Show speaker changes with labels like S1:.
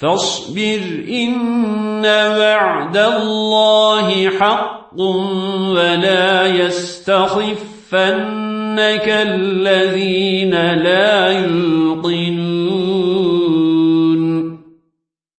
S1: فاصبر إن وعد الله حق ولا يستخفنك الذين لا يلقنون